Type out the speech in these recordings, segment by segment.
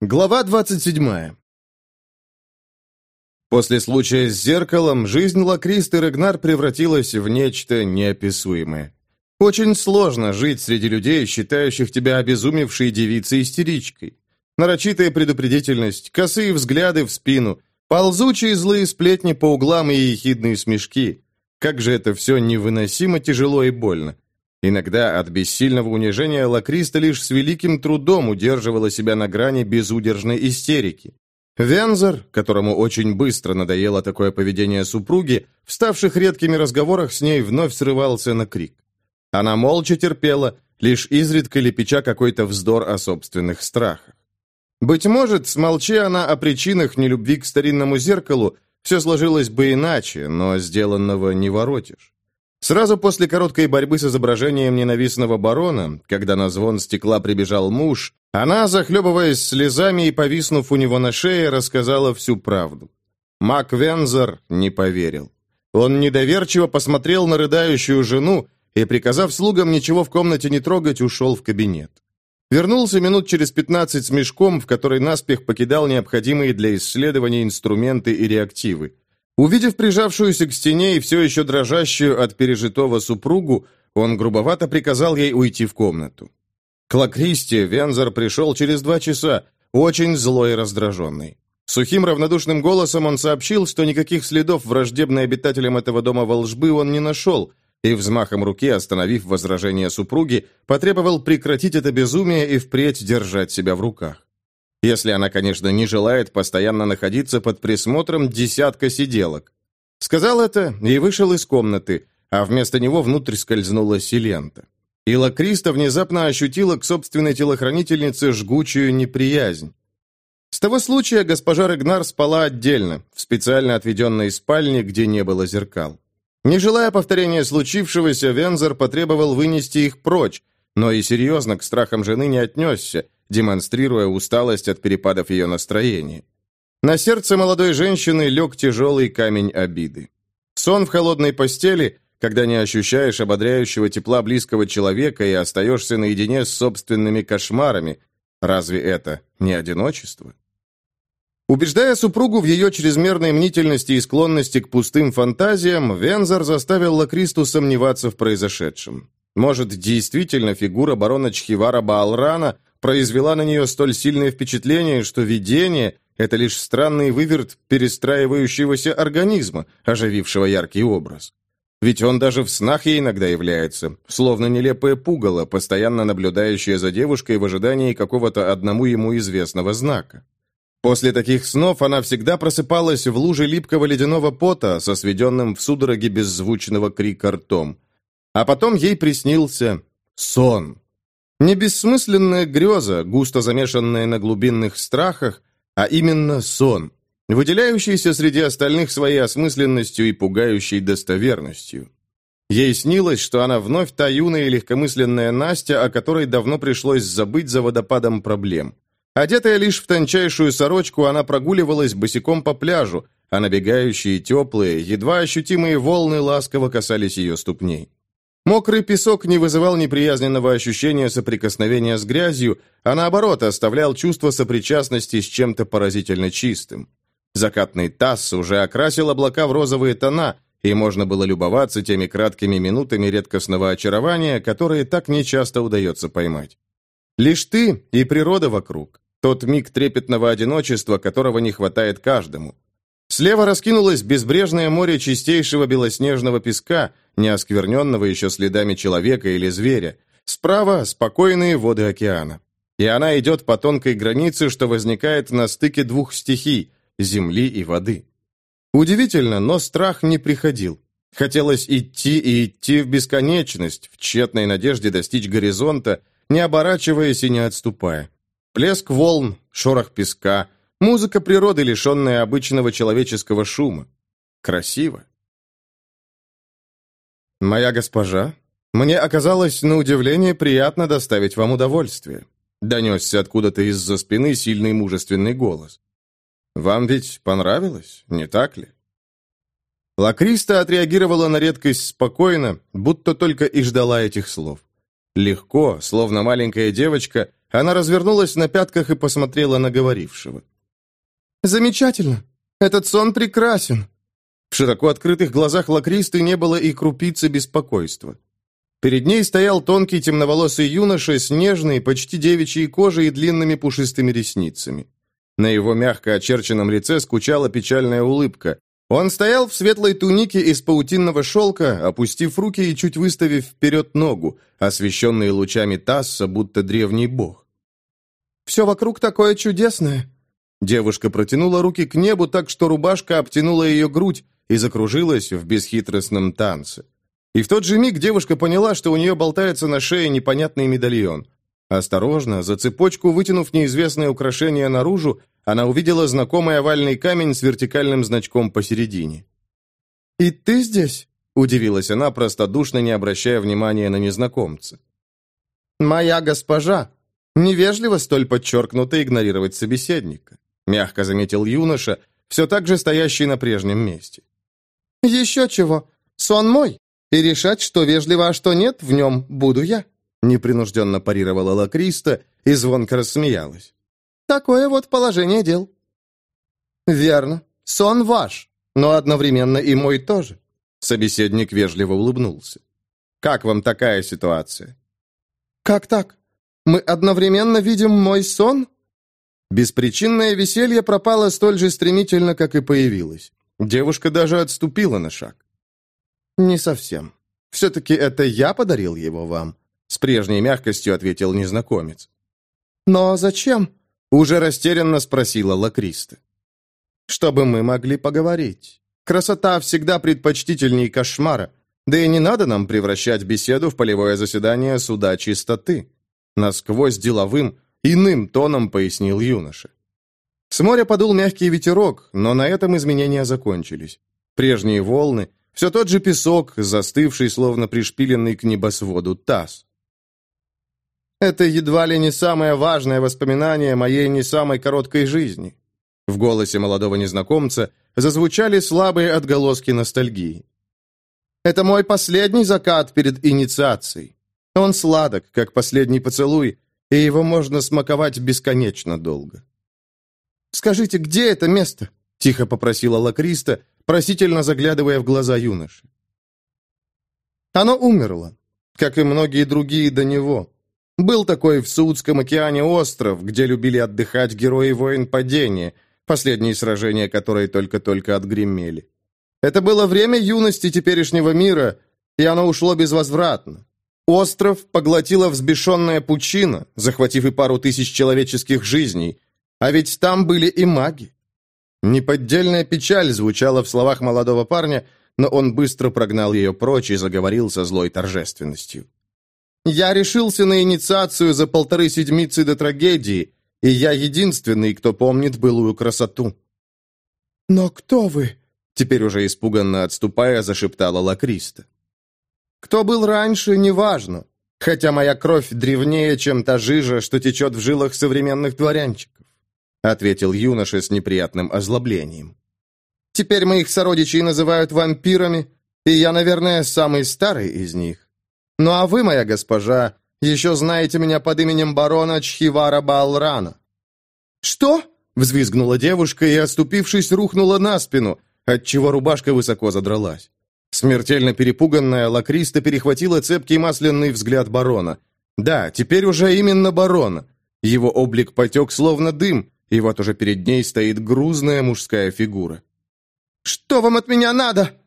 Глава 27. После случая с зеркалом жизнь Лакристы Регнар превратилась в нечто неописуемое. Очень сложно жить среди людей, считающих тебя обезумевшей девицей-истеричкой. Нарочитая предупредительность, косые взгляды в спину, ползучие злые сплетни по углам и ехидные смешки. Как же это все невыносимо тяжело и больно. Иногда от бессильного унижения Лакриста лишь с великим трудом удерживала себя на грани безудержной истерики. Вензор, которому очень быстро надоело такое поведение супруги, в ставших редкими разговорах с ней вновь срывался на крик. Она молча терпела, лишь изредка лепеча какой-то вздор о собственных страхах. Быть может, смолчи она о причинах нелюбви к старинному зеркалу, все сложилось бы иначе, но сделанного не воротишь. Сразу после короткой борьбы с изображением ненавистного барона, когда на звон стекла прибежал муж, она, захлебываясь слезами и повиснув у него на шее, рассказала всю правду. Мак Вензер не поверил. Он недоверчиво посмотрел на рыдающую жену и, приказав слугам ничего в комнате не трогать, ушел в кабинет. Вернулся минут через пятнадцать с мешком, в который наспех покидал необходимые для исследования инструменты и реактивы. Увидев прижавшуюся к стене и все еще дрожащую от пережитого супругу, он грубовато приказал ей уйти в комнату. К Лакристе Вензор пришел через два часа, очень злой и раздраженный. Сухим равнодушным голосом он сообщил, что никаких следов враждебной обитателям этого дома волжбы он не нашел, и взмахом руки, остановив возражение супруги, потребовал прекратить это безумие и впредь держать себя в руках. Если она, конечно, не желает постоянно находиться под присмотром десятка сиделок. Сказал это и вышел из комнаты, а вместо него внутрь скользнула Силента. И Лакриста внезапно ощутила к собственной телохранительнице жгучую неприязнь. С того случая госпожа Регнар спала отдельно, в специально отведенной спальне, где не было зеркал. Не желая повторения случившегося, Вензор потребовал вынести их прочь, но и серьезно к страхам жены не отнесся, демонстрируя усталость от перепадов ее настроения. На сердце молодой женщины лег тяжелый камень обиды. Сон в холодной постели, когда не ощущаешь ободряющего тепла близкого человека и остаешься наедине с собственными кошмарами, разве это не одиночество? Убеждая супругу в ее чрезмерной мнительности и склонности к пустым фантазиям, Вензор заставил Лакристу сомневаться в произошедшем. Может, действительно фигура барона Чхивара Баалрана произвела на нее столь сильное впечатление, что видение — это лишь странный выверт перестраивающегося организма, оживившего яркий образ. Ведь он даже в снах ей иногда является, словно нелепое пугало, постоянно наблюдающее за девушкой в ожидании какого-то одному ему известного знака. После таких снов она всегда просыпалась в луже липкого ледяного пота со сведенным в судороге беззвучного крика ртом. А потом ей приснился сон. Не бессмысленная греза, густо замешанная на глубинных страхах, а именно сон, выделяющийся среди остальных своей осмысленностью и пугающей достоверностью. Ей снилось, что она вновь та юная и легкомысленная Настя, о которой давно пришлось забыть за водопадом проблем. Одетая лишь в тончайшую сорочку, она прогуливалась босиком по пляжу, а набегающие теплые, едва ощутимые волны ласково касались ее ступней. Мокрый песок не вызывал неприязненного ощущения соприкосновения с грязью, а наоборот оставлял чувство сопричастности с чем-то поразительно чистым. Закатный тасс уже окрасил облака в розовые тона, и можно было любоваться теми краткими минутами редкостного очарования, которые так нечасто удается поймать. Лишь ты и природа вокруг, тот миг трепетного одиночества, которого не хватает каждому. Слева раскинулось безбрежное море чистейшего белоснежного песка, не оскверненного еще следами человека или зверя. Справа – спокойные воды океана. И она идет по тонкой границе, что возникает на стыке двух стихий – земли и воды. Удивительно, но страх не приходил. Хотелось идти и идти в бесконечность, в тщетной надежде достичь горизонта, не оборачиваясь и не отступая. Плеск волн, шорох песка – Музыка природы, лишенная обычного человеческого шума. Красиво. «Моя госпожа, мне оказалось на удивление приятно доставить вам удовольствие», донесся откуда-то из-за спины сильный мужественный голос. «Вам ведь понравилось, не так ли?» Лакриста отреагировала на редкость спокойно, будто только и ждала этих слов. Легко, словно маленькая девочка, она развернулась на пятках и посмотрела на говорившего. «Замечательно! Этот сон прекрасен!» Широко открытых глазах Лакристы не было и крупицы беспокойства. Перед ней стоял тонкий темноволосый юноша с нежной, почти девичьей кожей и длинными пушистыми ресницами. На его мягко очерченном лице скучала печальная улыбка. Он стоял в светлой тунике из паутинного шелка, опустив руки и чуть выставив вперед ногу, освещенный лучами Тасса, будто древний бог. «Все вокруг такое чудесное!» Девушка протянула руки к небу так, что рубашка обтянула ее грудь и закружилась в бесхитростном танце. И в тот же миг девушка поняла, что у нее болтается на шее непонятный медальон. Осторожно, за цепочку вытянув неизвестное украшение наружу, она увидела знакомый овальный камень с вертикальным значком посередине. «И ты здесь?» – удивилась она, простодушно не обращая внимания на незнакомца. «Моя госпожа!» Невежливо столь подчеркнуто игнорировать собеседника, мягко заметил юноша, все так же стоящий на прежнем месте. «Еще чего? Сон мой, и решать, что вежливо, а что нет, в нем буду я». Непринужденно парировала Лакриста и звонко рассмеялась. «Такое вот положение дел». «Верно. Сон ваш, но одновременно и мой тоже». Собеседник вежливо улыбнулся. «Как вам такая ситуация?» «Как так? Мы одновременно видим мой сон?» Беспричинное веселье пропало столь же стремительно, как и появилось. Девушка даже отступила на шаг. «Не совсем. Все-таки это я подарил его вам. С прежней мягкостью ответил незнакомец. «Но зачем?» Уже растерянно спросила Лакриста. «Чтобы мы могли поговорить. Красота всегда предпочтительней кошмара. Да и не надо нам превращать беседу в полевое заседание суда чистоты». Насквозь деловым, иным тоном пояснил юноша. С моря подул мягкий ветерок, но на этом изменения закончились. Прежние волны, все тот же песок, застывший, словно пришпиленный к небосводу таз. Это едва ли не самое важное воспоминание моей не самой короткой жизни. В голосе молодого незнакомца зазвучали слабые отголоски ностальгии. Это мой последний закат перед инициацией. Он сладок, как последний поцелуй, и его можно смаковать бесконечно долго. «Скажите, где это место?» — тихо попросила Лакриста, просительно заглядывая в глаза юноши. Оно умерло, как и многие другие до него. Был такой в Саудском океане остров, где любили отдыхать герои войн падения, последние сражения которые только-только отгремели. Это было время юности теперешнего мира, и оно ушло безвозвратно. Остров поглотила взбешенная пучина, захватив и пару тысяч человеческих жизней, а ведь там были и маги. Неподдельная печаль звучала в словах молодого парня, но он быстро прогнал ее прочь и заговорил со злой торжественностью. Я решился на инициацию за полторы седмицы до трагедии, и я единственный, кто помнит былую красоту». «Но кто вы?» Теперь уже испуганно отступая, зашептала Лакриста. «Кто был раньше, неважно, хотя моя кровь древнее, чем та жижа, что течет в жилах современных дворянчиков», ответил юноша с неприятным озлоблением. «Теперь моих сородичей называют вампирами, и я, наверное, самый старый из них. Ну а вы, моя госпожа, еще знаете меня под именем барона Чхивара Балрана». «Что?» — взвизгнула девушка и, оступившись, рухнула на спину, отчего рубашка высоко задралась. Смертельно перепуганная, Лакриста перехватила цепкий масляный взгляд барона. Да, теперь уже именно барона. Его облик потек словно дым, и вот уже перед ней стоит грузная мужская фигура. «Что вам от меня надо?»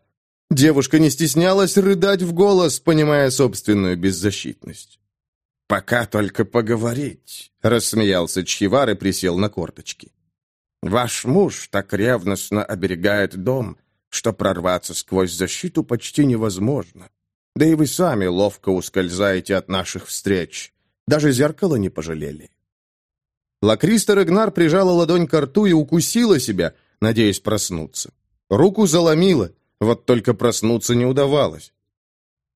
Девушка не стеснялась рыдать в голос, понимая собственную беззащитность. «Пока только поговорить», — рассмеялся Чхивар и присел на корточки. «Ваш муж так ревностно оберегает дом, что прорваться сквозь защиту почти невозможно. Да и вы сами ловко ускользаете от наших встреч. Даже зеркало не пожалели». Лакриста Регнар прижала ладонь к рту и укусила себя, надеясь проснуться. Руку заломила, вот только проснуться не удавалось.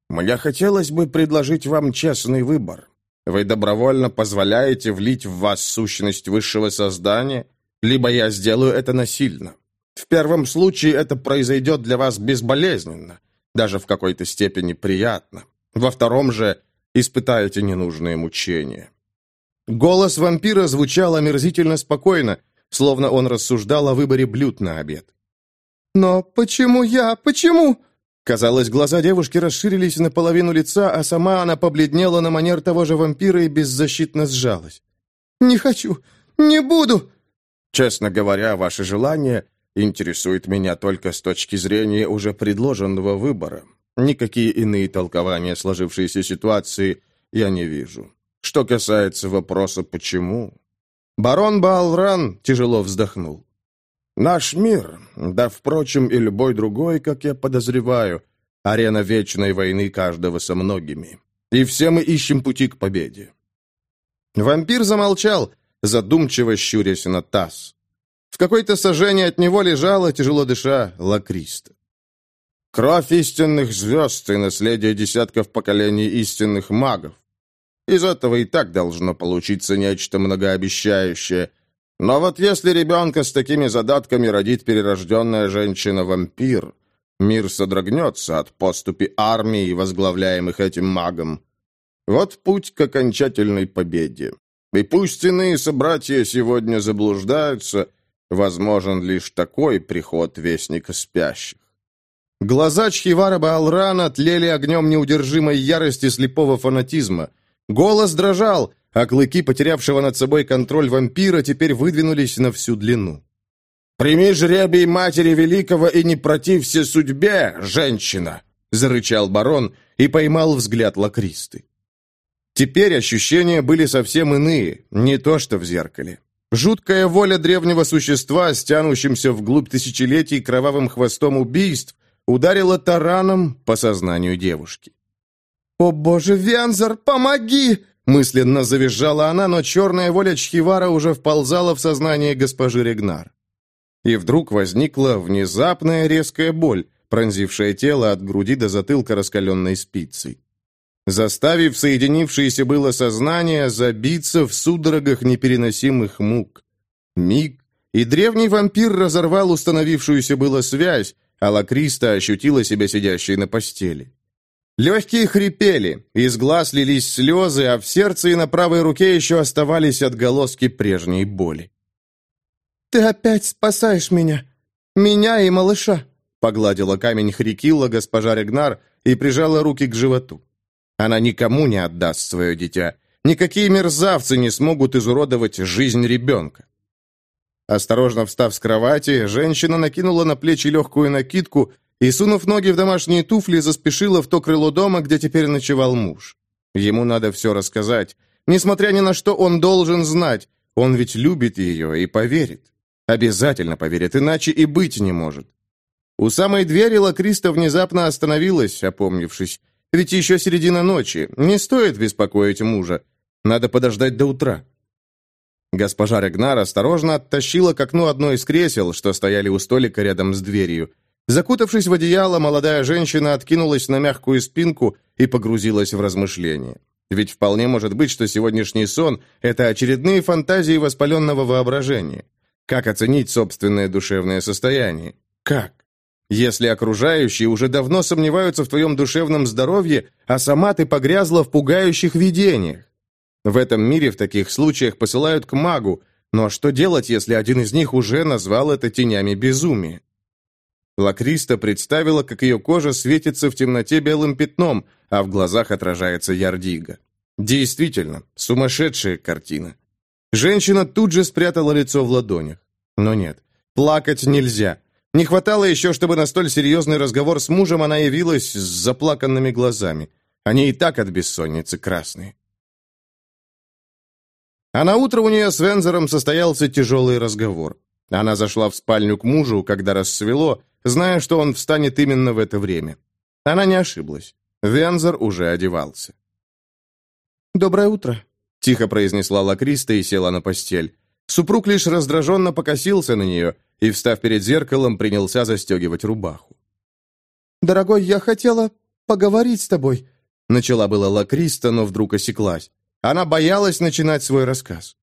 «Мне хотелось бы предложить вам честный выбор. Вы добровольно позволяете влить в вас сущность высшего создания, либо я сделаю это насильно. В первом случае это произойдет для вас безболезненно, даже в какой-то степени приятно. Во втором же испытаете ненужные мучения». Голос вампира звучал омерзительно спокойно, словно он рассуждал о выборе блюд на обед. «Но почему я? Почему?» Казалось, глаза девушки расширились наполовину лица, а сама она побледнела на манер того же вампира и беззащитно сжалась. «Не хочу! Не буду!» «Честно говоря, ваше желание интересует меня только с точки зрения уже предложенного выбора. Никакие иные толкования сложившейся ситуации я не вижу. Что касается вопроса «почему?», барон Балран тяжело вздохнул. Наш мир, да, впрочем, и любой другой, как я подозреваю, арена вечной войны каждого со многими. И все мы ищем пути к победе. Вампир замолчал, задумчиво щурясь на таз. В какой-то сажении от него лежала, тяжело дыша, лакриста. Кровь истинных звезд и наследие десятков поколений истинных магов. Из этого и так должно получиться нечто многообещающее – но вот если ребенка с такими задатками родит перерожденная женщина-вампир, мир содрогнется от поступи армии, возглавляемых этим магом. Вот путь к окончательной победе. И пусть иные собратья сегодня заблуждаются, возможен лишь такой приход Вестника Спящих. Глаза Чхивара Баалрана тлели огнем неудержимой ярости слепого фанатизма. Голос дрожал, а клыки потерявшего над собой контроль вампира теперь выдвинулись на всю длину. «Прими жребий матери великого и не протився судьбе, женщина!» — зарычал барон и поймал взгляд лакристы. Теперь ощущения были совсем иные, не то что в зеркале. Жуткая воля древнего существа, стянущимся вглубь тысячелетий кровавым хвостом убийств, ударила тараном по сознанию девушки. «О боже, Вензор, помоги!» Мысленно завизжала она, но черная воля Чхивара уже вползала в сознание госпожи Регнар. И вдруг возникла внезапная резкая боль, пронзившая тело от груди до затылка раскаленной спицей. Заставив соединившееся было сознание забиться в судорогах непереносимых мук. Миг, и древний вампир разорвал установившуюся было связь, а Лакриста ощутила себя сидящей на постели. Легкие хрипели, из глаз лились слезы, а в сердце и на правой руке еще оставались отголоски прежней боли. «Ты опять спасаешь меня! Меня и малыша!» Погладила камень Хрикилла госпожа Регнар и прижала руки к животу. Она никому не отдаст свое дитя. Никакие мерзавцы не смогут изуродовать жизнь ребенка. Осторожно встав с кровати, женщина накинула на плечи легкую накидку и, сунув ноги в домашние туфли, заспешила в то крыло дома, где теперь ночевал муж. Ему надо все рассказать. Несмотря ни на что, он должен знать. Он ведь любит ее и поверит. Обязательно поверит, иначе и быть не может. У самой двери Лакриста внезапно остановилась, опомнившись. Ведь еще середина ночи. Не стоит беспокоить мужа. Надо подождать до утра. Госпожа Регнар осторожно оттащила к окну одно из кресел, что стояли у столика рядом с дверью. Закутавшись в одеяло, молодая женщина откинулась на мягкую спинку и погрузилась в размышления. Ведь вполне может быть, что сегодняшний сон – это очередные фантазии воспаленного воображения. Как оценить собственное душевное состояние? Как? Если окружающие уже давно сомневаются в твоем душевном здоровье, а сама ты погрязла в пугающих видениях. В этом мире в таких случаях посылают к магу, но что делать, если один из них уже назвал это тенями безумия? Лакриста представила, как ее кожа светится в темноте белым пятном, а в глазах отражается ярдига. Действительно, сумасшедшая картина. Женщина тут же спрятала лицо в ладонях. Но нет, плакать нельзя. Не хватало еще, чтобы на столь серьезный разговор с мужем она явилась с заплаканными глазами. Они и так от бессонницы красные. А на утро у нее с Вензером состоялся тяжелый разговор. Она зашла в спальню к мужу, когда рассвело, зная, что он встанет именно в это время. Она не ошиблась. Вензор уже одевался. «Доброе утро», — тихо произнесла Лакриста и села на постель. Супруг лишь раздраженно покосился на нее и, встав перед зеркалом, принялся застегивать рубаху. «Дорогой, я хотела поговорить с тобой», — начала была Лакриста, но вдруг осеклась. Она боялась начинать свой рассказ.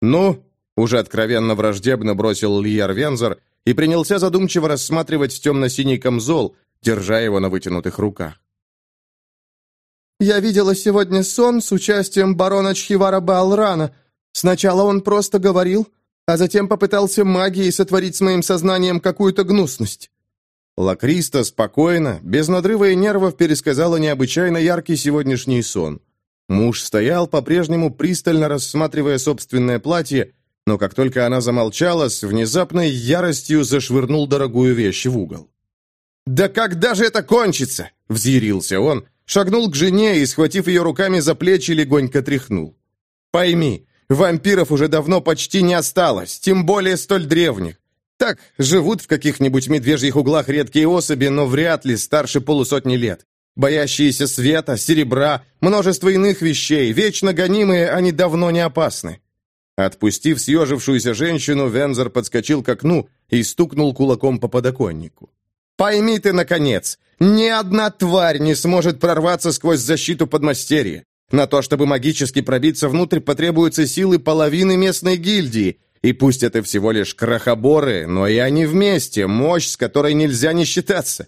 «Ну?» — уже откровенно враждебно бросил Льер Вензор и принялся задумчиво рассматривать темно-синий камзол, держа его на вытянутых руках. «Я видела сегодня сон с участием барона Чхивара Баалрана. Сначала он просто говорил, а затем попытался магией сотворить с моим сознанием какую-то гнусность». Лакриста спокойно, без надрыва и нервов пересказала необычайно яркий сегодняшний сон. Муж стоял, по-прежнему пристально рассматривая собственное платье, но как только она замолчала, с внезапной яростью зашвырнул дорогую вещь в угол. «Да когда же это кончится?» — взъярился он, шагнул к жене и, схватив ее руками за плечи, легонько тряхнул. «Пойми, вампиров уже давно почти не осталось, тем более столь древних. Так, живут в каких-нибудь медвежьих углах редкие особи, но вряд ли старше полусотни лет. Боящиеся света, серебра, множество иных вещей, вечно гонимые, они давно не опасны. Отпустив съежившуюся женщину, Вензер подскочил к окну и стукнул кулаком по подоконнику. «Пойми ты, наконец, ни одна тварь не сможет прорваться сквозь защиту подмастерья. На то, чтобы магически пробиться внутрь, потребуются силы половины местной гильдии, и пусть это всего лишь крохоборы, но и они вместе, мощь, с которой нельзя не считаться.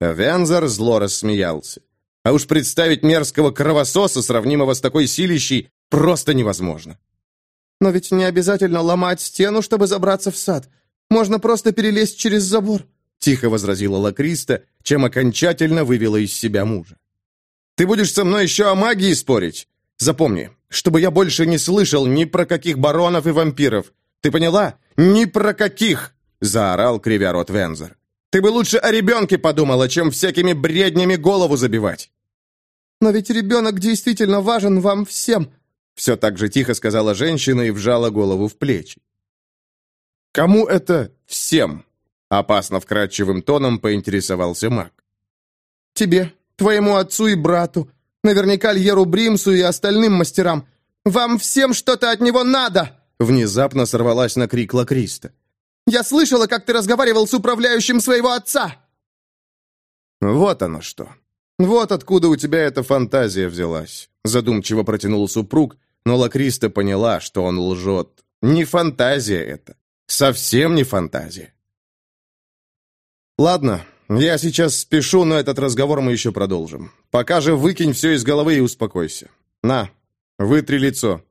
Вензор зло рассмеялся. А уж представить мерзкого кровососа, сравнимого с такой силищей, просто невозможно. «Но ведь не обязательно ломать стену, чтобы забраться в сад. Можно просто перелезть через забор», — тихо возразила Лакриста, чем окончательно вывела из себя мужа. «Ты будешь со мной еще о магии спорить? Запомни, чтобы я больше не слышал ни про каких баронов и вампиров. Ты поняла? Ни про каких!» — заорал, кривя рот Вензор. «Ты бы лучше о ребенке подумала, чем всякими бреднями голову забивать!» «Но ведь ребенок действительно важен вам всем!» Все так же тихо сказала женщина и вжала голову в плечи. «Кому это всем?» Опасно вкрадчивым тоном поинтересовался маг. «Тебе, твоему отцу и брату, наверняка Льеру Бримсу и остальным мастерам. Вам всем что-то от него надо!» Внезапно сорвалась на крик Лакриста. «Я слышала, как ты разговаривал с управляющим своего отца!» «Вот оно что. Вот откуда у тебя эта фантазия взялась», задумчиво протянул супруг, но Лакриста поняла, что он лжет. Не фантазия это. Совсем не фантазия. «Ладно, я сейчас спешу, но этот разговор мы еще продолжим. Пока же выкинь все из головы и успокойся. На, вытри лицо.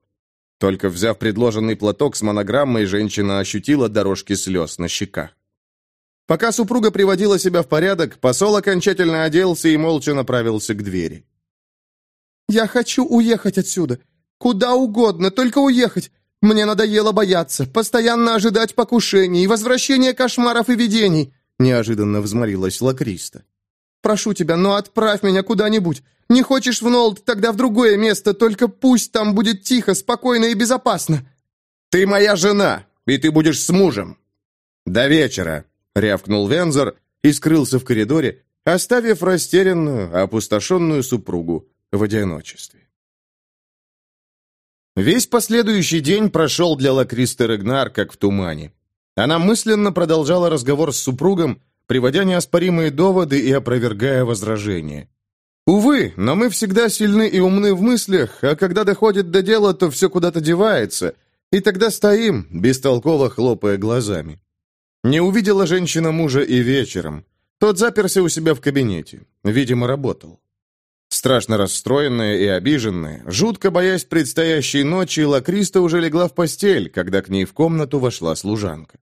Только взяв предложенный платок с монограммой, женщина ощутила дорожки слез на щеках. Пока супруга приводила себя в порядок, посол окончательно оделся и молча направился к двери. «Я хочу уехать отсюда. Куда угодно, только уехать. Мне надоело бояться, постоянно ожидать покушений, возвращения кошмаров и видений», неожиданно взмолилась Лакриста. «Прошу тебя, но отправь меня куда-нибудь. Не хочешь в Нолд, тогда в другое место, только пусть там будет тихо, спокойно и безопасно». «Ты моя жена, и ты будешь с мужем». «До вечера», — рявкнул Вензор и скрылся в коридоре, оставив растерянную, опустошенную супругу в одиночестве. Весь последующий день прошел для Лакристы Регнар как в тумане. Она мысленно продолжала разговор с супругом, приводя неоспоримые доводы и опровергая возражения. Увы, но мы всегда сильны и умны в мыслях, а когда доходит до дела, то все куда-то девается, и тогда стоим, бестолково хлопая глазами. Не увидела женщина мужа и вечером. Тот заперся у себя в кабинете. Видимо, работал. Страшно расстроенная и обиженная, жутко боясь предстоящей ночи, Лакриста уже легла в постель, когда к ней в комнату вошла служанка.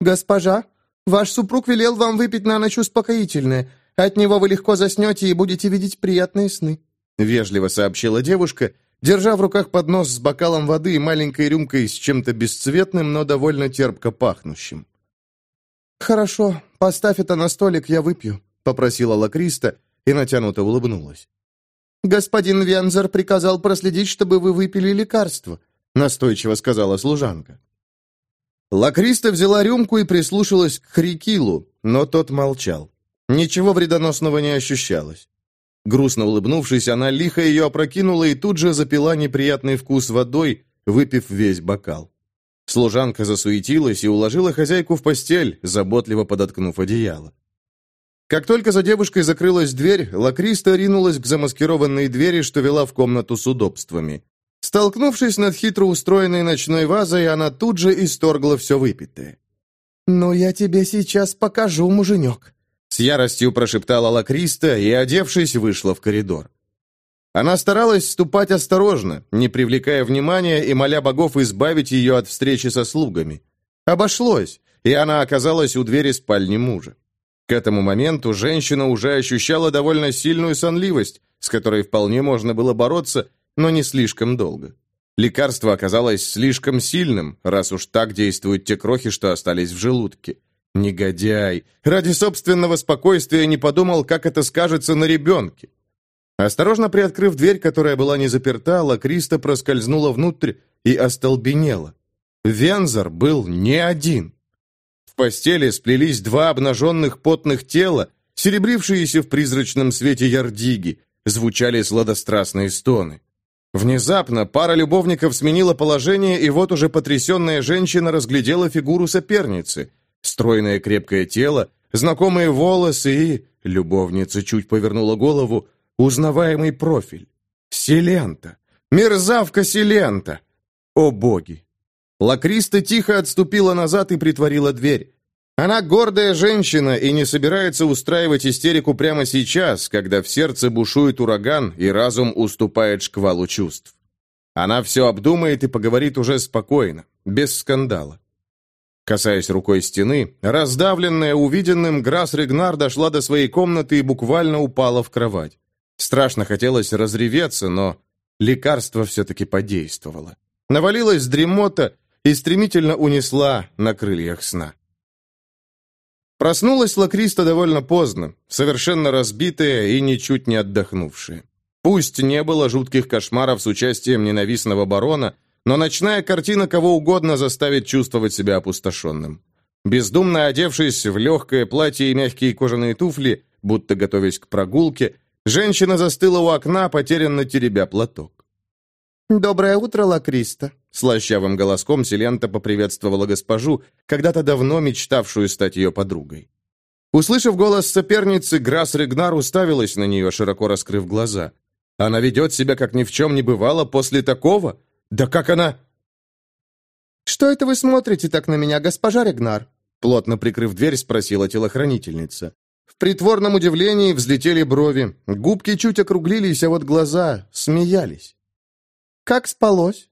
«Госпожа, ваш супруг велел вам выпить на ночь успокоительное. От него вы легко заснете и будете видеть приятные сны», — вежливо сообщила девушка, держа в руках поднос с бокалом воды и маленькой рюмкой с чем-то бесцветным, но довольно терпко пахнущим. «Хорошо, поставь это на столик, я выпью», — попросила Лакриста и натянуто улыбнулась. «Господин Вензер приказал проследить, чтобы вы выпили лекарство», — настойчиво сказала служанка. Лакриста взяла рюмку и прислушалась к Хрикилу, но тот молчал. Ничего вредоносного не ощущалось. Грустно улыбнувшись, она лихо ее опрокинула и тут же запила неприятный вкус водой, выпив весь бокал. Служанка засуетилась и уложила хозяйку в постель, заботливо подоткнув одеяло. Как только за девушкой закрылась дверь, Лакриста ринулась к замаскированной двери, что вела в комнату с удобствами. Столкнувшись над хитро устроенной ночной вазой, она тут же исторгла все выпитое. «Ну, я тебе сейчас покажу, муженек», с яростью прошептала Лакриста и, одевшись, вышла в коридор. Она старалась ступать осторожно, не привлекая внимания и моля богов избавить ее от встречи со слугами. Обошлось, и она оказалась у двери спальни мужа. К этому моменту женщина уже ощущала довольно сильную сонливость, с которой вполне можно было бороться, но не слишком долго. Лекарство оказалось слишком сильным, раз уж так действуют те крохи, что остались в желудке. Негодяй! Ради собственного спокойствия не подумал, как это скажется на ребенке. Осторожно приоткрыв дверь, которая была не заперта, Лакриста проскользнула внутрь и остолбенела. Вензор был не один. Постели сплелись два обнаженных потных тела, серебрившиеся в призрачном свете ярдиги, звучали сладострастные стоны. Внезапно пара любовников сменила положение, и вот уже потрясенная женщина разглядела фигуру соперницы. Стройное крепкое тело, знакомые волосы и... Любовница чуть повернула голову, Узнаваемый профиль. Селента. Мерзавка Селента. О боги! Лакриста тихо отступила назад и притворила дверь. Она гордая женщина и не собирается устраивать истерику прямо сейчас, когда в сердце бушует ураган и разум уступает шквалу чувств. Она все обдумает и поговорит уже спокойно, без скандала. Касаясь рукой стены, раздавленная увиденным, Грасс Регнар дошла до своей комнаты и буквально упала в кровать. Страшно хотелось разреветься, но лекарство все-таки подействовало. Навалилась дремота и стремительно унесла на крыльях сна. Проснулась Лакриста довольно поздно, совершенно разбитая и ничуть не отдохнувшая. Пусть не было жутких кошмаров с участием ненавистного барона, но ночная картина кого угодно заставит чувствовать себя опустошенным. Бездумно одевшись в легкое платье и мягкие кожаные туфли, будто готовясь к прогулке, Женщина застыла у окна, потерянно теребя платок. «Доброе утро, Лакриста!» Слащавым голоском Селента поприветствовала госпожу, когда-то давно мечтавшую стать ее подругой. Услышав голос соперницы, Грасс Регнар уставилась на нее, широко раскрыв глаза. «Она ведет себя, как ни в чем не бывало, после такого? Да как она...» «Что это вы смотрите так на меня, госпожа Регнар?» Плотно прикрыв дверь, спросила телохранительница. В притворном удивлении взлетели брови, губки чуть округлились, а вот глаза смеялись. «Как спалось?»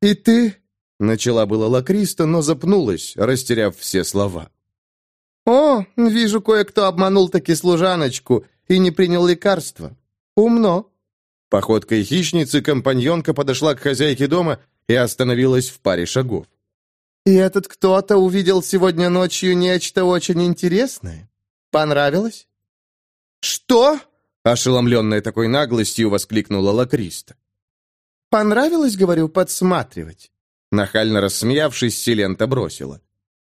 «И ты?» — начала была Лакриста, но запнулась, растеряв все слова. «О, вижу, кое-кто обманул таки служаночку и не принял лекарства. Умно». Походкой хищницы компаньонка подошла к хозяйке дома и остановилась в паре шагов. «И этот кто-то увидел сегодня ночью нечто очень интересное?» Понравилось?» «Что?» — ошеломленная такой наглостью воскликнула Лакриста. «Понравилось, говорю, подсматривать?» Нахально рассмеявшись, Селента бросила.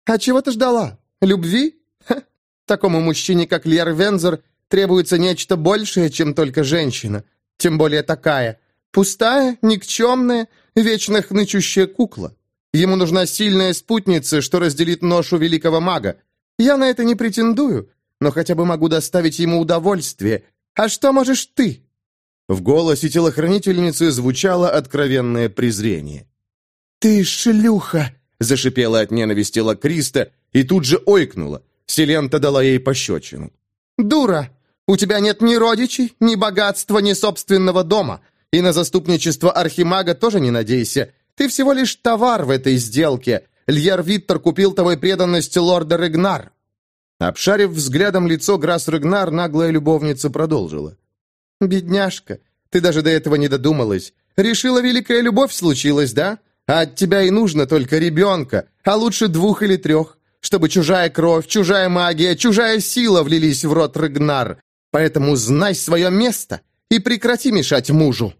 «А чего ты ждала? Любви? Ха. Такому мужчине, как Льер Вензер, требуется нечто большее, чем только женщина. Тем более такая. Пустая, никчемная, вечно хнычущая кукла. Ему нужна сильная спутница, что разделит ношу великого мага. Я на это не претендую но хотя бы могу доставить ему удовольствие. А что можешь ты?» В голосе телохранительницы звучало откровенное презрение. «Ты шлюха!» — зашипела от ненависти Лакриста и тут же ойкнула. Селента дала ей пощечину. «Дура! У тебя нет ни родичей, ни богатства, ни собственного дома. И на заступничество Архимага тоже не надейся. Ты всего лишь товар в этой сделке. Льер Виттер купил твой преданность лорда Регнар. Обшарив взглядом лицо Грасс Регнар, наглая любовница продолжила. «Бедняжка, ты даже до этого не додумалась. Решила, великая любовь случилась, да? А от тебя и нужно только ребенка, а лучше двух или трех, чтобы чужая кровь, чужая магия, чужая сила влились в рот Регнар. Поэтому знай свое место и прекрати мешать мужу».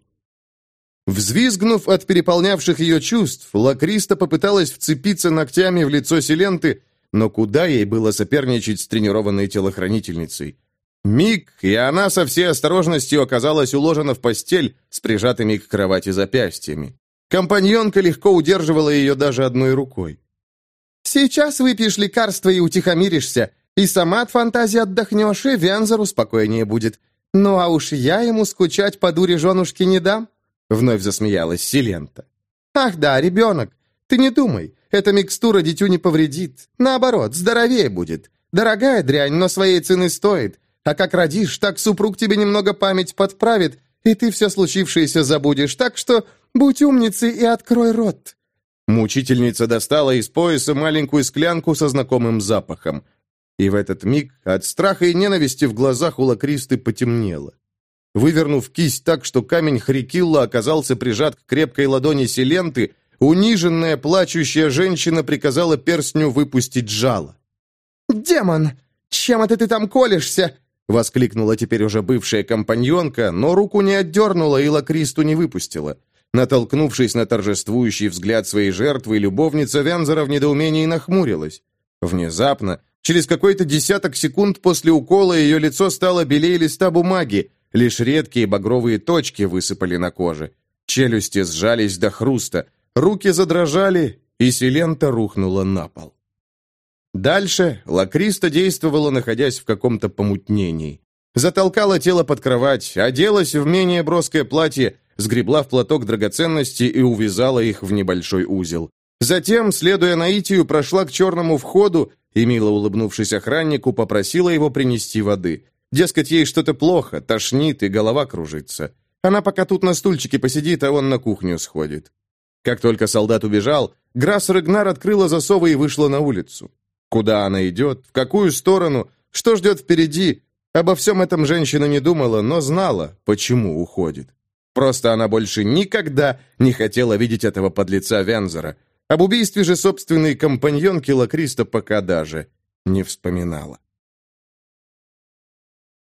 Взвизгнув от переполнявших ее чувств, Лакриста попыталась вцепиться ногтями в лицо Селенты, но куда ей было соперничать с тренированной телохранительницей? Миг, и она со всей осторожностью оказалась уложена в постель с прижатыми к кровати запястьями. Компаньонка легко удерживала ее даже одной рукой. «Сейчас выпьешь лекарство и утихомиришься, и сама от фантазии отдохнешь, и Вензору спокойнее будет. Ну а уж я ему скучать по дуре женушки не дам», — вновь засмеялась Силента. «Ах да, ребенок, ты не думай, эта микстура дитю не повредит. Наоборот, здоровее будет. Дорогая дрянь, но своей цены стоит. А как родишь, так супруг тебе немного память подправит, и ты все случившееся забудешь, так что будь умницей и открой рот». Мучительница достала из пояса маленькую склянку со знакомым запахом. И в этот миг от страха и ненависти в глазах у Лакристы потемнело. Вывернув кисть так, что камень Хрикилла оказался прижат к крепкой ладони Селенты, униженная, плачущая женщина приказала перстню выпустить жало. «Демон! Чем это ты там колешься?» Воскликнула теперь уже бывшая компаньонка, но руку не отдернула и Лакристу не выпустила. Натолкнувшись на торжествующий взгляд своей жертвы, любовница Вензера в недоумении нахмурилась. Внезапно, через какой-то десяток секунд после укола, ее лицо стало белее листа бумаги, лишь редкие багровые точки высыпали на коже. Челюсти сжались до хруста, руки задрожали, и Селента рухнула на пол. Дальше Лакриста действовала, находясь в каком-то помутнении. Затолкала тело под кровать, оделась в менее броское платье, сгребла в платок драгоценности и увязала их в небольшой узел. Затем, следуя наитию, прошла к черному входу и, мило улыбнувшись охраннику, попросила его принести воды. Дескать, ей что-то плохо, тошнит и голова кружится. Она пока тут на стульчике посидит, а он на кухню сходит. Как только солдат убежал, Грасс Регнар открыла засовы и вышла на улицу. Куда она идет, в какую сторону, что ждет впереди, обо всем этом женщина не думала, но знала, почему уходит. Просто она больше никогда не хотела видеть этого подлеца Вензера. Об убийстве же собственной компаньонки Лакриста пока даже не вспоминала.